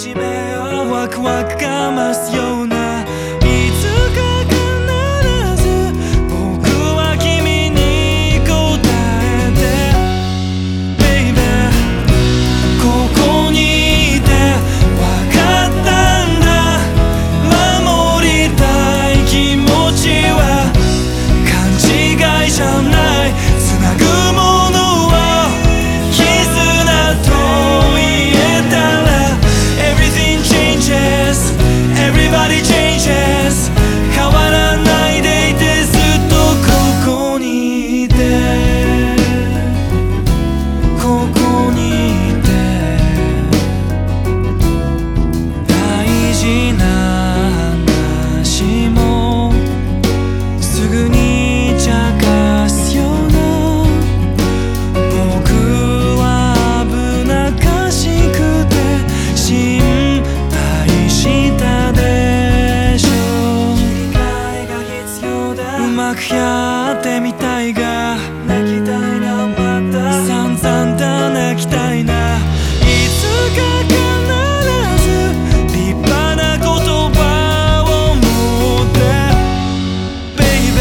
始めよワクワクがますようなくやってみたいが泣きたいなまた散々だ泣きたいないつか必ず立派な言葉を持って Baby